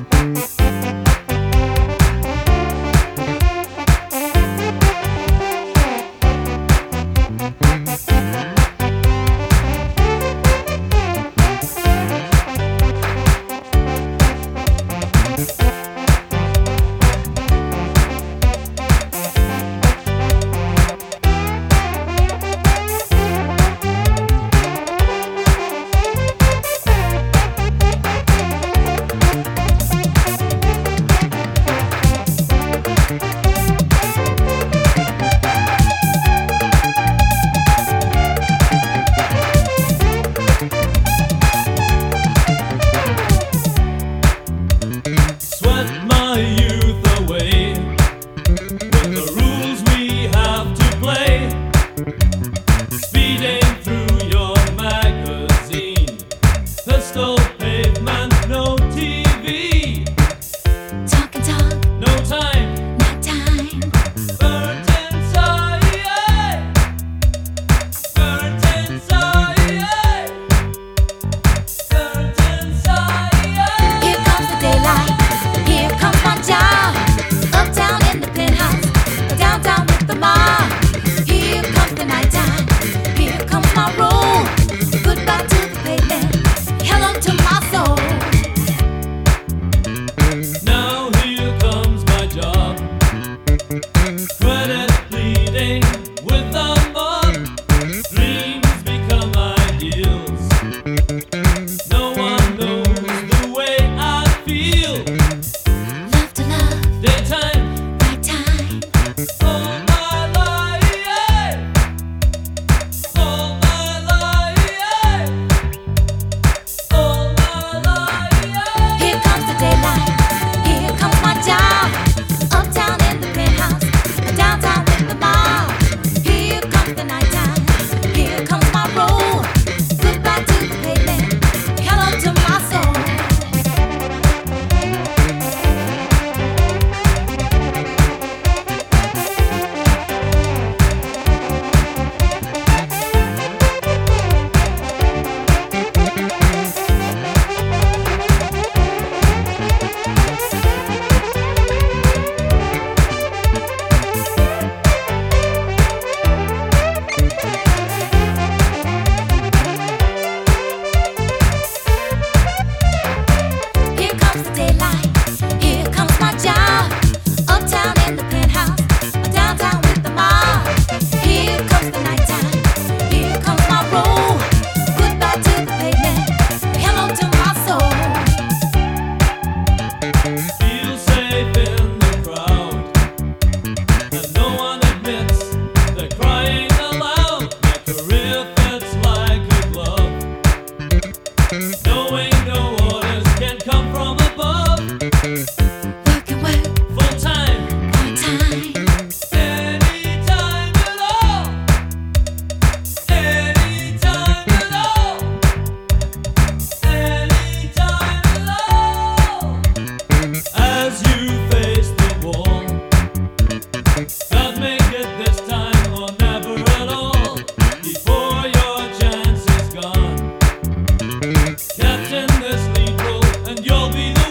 Bye. you'll be.